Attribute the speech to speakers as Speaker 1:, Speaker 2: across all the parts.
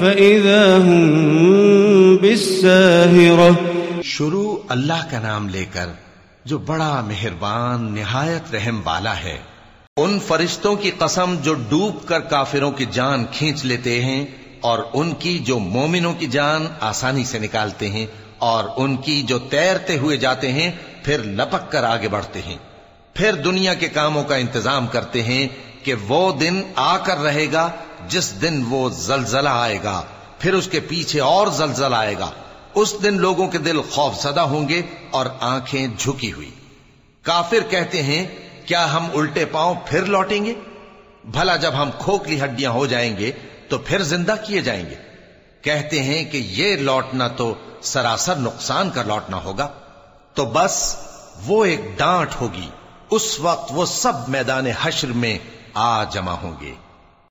Speaker 1: فإذا هم بالساهرة
Speaker 2: شروع اللہ کا نام لے کر جو بڑا مہربان، نہایت رحم والا ہے، ان فرشتوں کی قسم جو ڈوب کر کافروں کی جان کھینچ لیتے ہیں اور ان کی جو مومنوں کی جان آسانی سے نکالتے ہیں اور ان کی جو تیرتے ہوئے جاتے ہیں پھر لپک کر آگے بڑھتے ہیں۔ پھر دنیا کے کاموں کا انتظام کرتے ہیں کہ وہ دن آ کر رہے گا جس دن وہ زلزلہ آئے گا، پھر اس کے پیچھے اور زلزلہ آئے گا۔ اس دن لوگوں کے دل خوف زدہ ہوں گے اور آنکھیں جھکی ہوئی۔ کافر کہتے ہیں، کیا ہم الٹے پاؤں پھر لوٹیں گے؟ بھلا جب ہم کھوکھلی ہڈیاں ہو جائیں گے تو پھر زندہ کیے جائیں گے۔ کہتے ہیں کہ یہ لوٹنا تو سراسر نقصان کا لوٹنا ہوگا۔ تو بس وہ ایک ڈانٹ ہوگی۔ اس وقت وہ سب میدان حشر میں آ جمع ہوں گے۔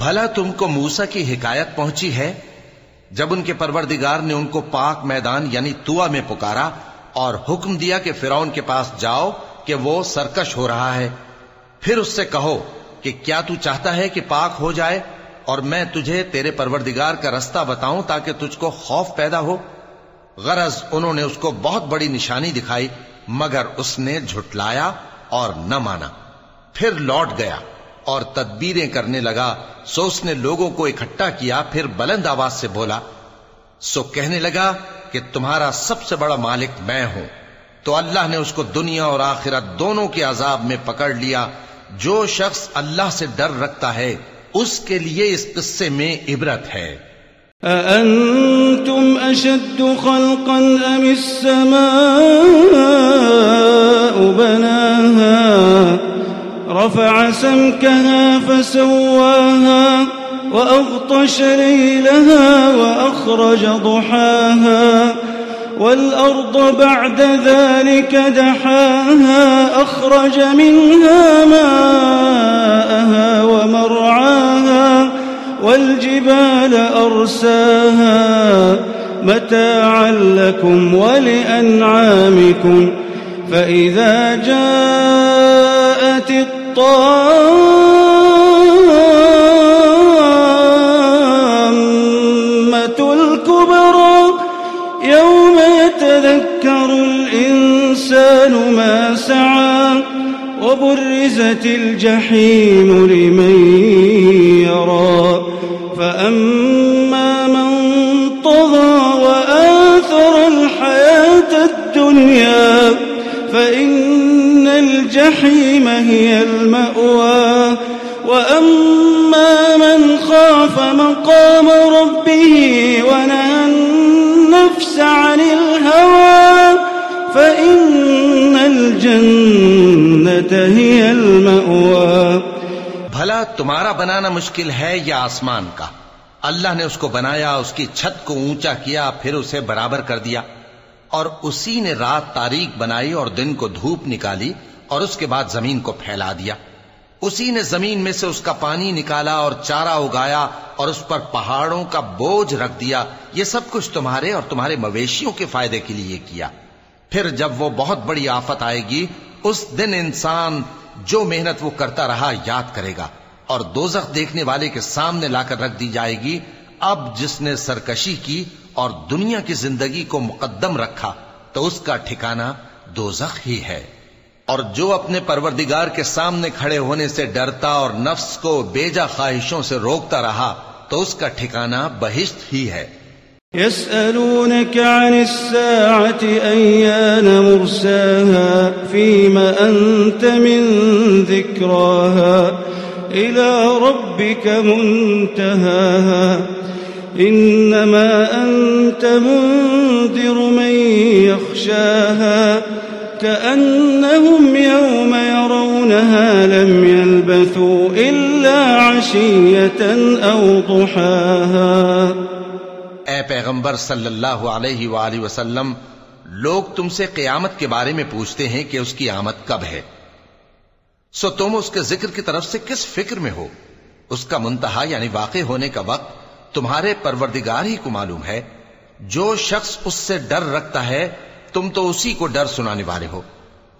Speaker 2: بھلا تم کو موسا کی حکایت پہنچی ہے؟ جب ان کے پروردگار نے ان کو پاک میدان یعنی توا میں پکارا اور حکم دیا کہ فرعون کے پاس جاؤ کہ وہ سرکش ہو رہا ہے، پھر اس سے کہو کہ کیا تو چاہتا ہے کہ پاک ہو جائے اور میں تجھے تیرے پروردگار کا رستہ بتاؤں تاکہ تجھ کو خوف پیدا ہو؟ غرض انہوں نے اس کو بہت بڑی نشانی دکھائی، مگر اس نے جھٹلایا اور نہ مانا، پھر لوٹ گیا۔ اور تدبیریں کرنے لگا، سو اس نے لوگوں کو اکٹھا کیا، پھر بلند آواز سے بولا، سو کہنے لگا کہ تمہارا سب سے بڑا مالک میں ہوں۔ تو اللہ نے اس کو دنیا اور آخرت دونوں کے عذاب میں پکڑ لیا۔ جو شخص اللہ سے ڈر رکھتا ہے، اس کے لیے اس قصے میں عبرت ہے۔
Speaker 1: أأنتم أشد خلقا أم السماء بناها؟ رفع سمكها فسواها وأغطش ليلها وأخرج ضحاها والأرض بعد ذلك دحاها أخرج منها ماءها ومرعاها والجبال أرساها متاعا لكم ولأنعامكم فإذا جاءت الطامة الكبرى يوم يتذكر الإنسان ما سعى وبرزت الجحيم لمن يرى فأما من طغى وآثر الحياة الدنيا فإن الجحيم هي المأوى وأما من خاف مقام ربه ونهى النفس عن الهوى فإن الجنة هي المأوى
Speaker 2: بھلا تمہارا بنانا مشکل ہے یا آسمان کا؟ اللہ نے اس کو بنایا، اس کی چھت کو اونچا کیا، پھر اسے برابر کر دیا۔ اور اسی نے رات تاریخ بنائی اور دن کو دھوپ نکالی اور اس کے بعد زمین کو پھیلا دیا۔ اسی نے زمین میں سے اس کا پانی نکالا اور چارہ اگایا اور اس پر پہاڑوں کا بوجھ رکھ دیا۔ یہ سب کچھ تمہارے اور تمہارے مویشیوں کے فائدے کے لیے کیا۔ پھر جب وہ بہت بڑی آفت آئے گی، اس دن انسان جو محنت وہ کرتا رہا یاد کرے گا اور دوزخ دیکھنے والے کے سامنے لا کر رکھ دی جائے گی۔ اب جس نے سرکشی کی اور دنیا کی زندگی کو مقدم رکھا تو اس کا ٹھکانہ دوزخ ہی ہے۔ اور جو اپنے پروردگار کے سامنے کھڑے ہونے سے ڈرتا اور نفس کو بیجا خواہشوں سے روکتا رہا تو اس کا ٹھکانہ بہشت ہی ہے۔
Speaker 1: يسألونك عن الساعة أيان مرساها فيما أنت من ذكراها إلى ربك منتهاها إنما أنت منذر من يخشاها كأنهم يوم يرونها لم يلبثوا إلا عشية أو ضحاها.
Speaker 2: اے پیغمبر صلی اللہ علیہ وآلہ وسلم، لوگ تم سے قیامت کے بارے میں پوچھتے ہیں کہ اس کی آمد کب ہے۔ سو تم اس کے ذکر کی طرف سے کس فکر میں ہو؟ اس کا منتہا یعنی واقع ہونے کا وقت تمہارے پروردگار ہی کو معلوم ہے۔ جو شخص اس سے ڈر رکھتا ہے، تم تو اسی کو ڈر سنانے والے ہو۔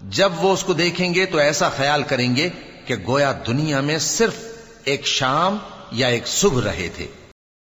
Speaker 2: جب وہ اس کو دیکھیں گے تو ایسا خیال کریں گے کہ گویا دنیا میں صرف ایک شام یا ایک صبح رہے تھے۔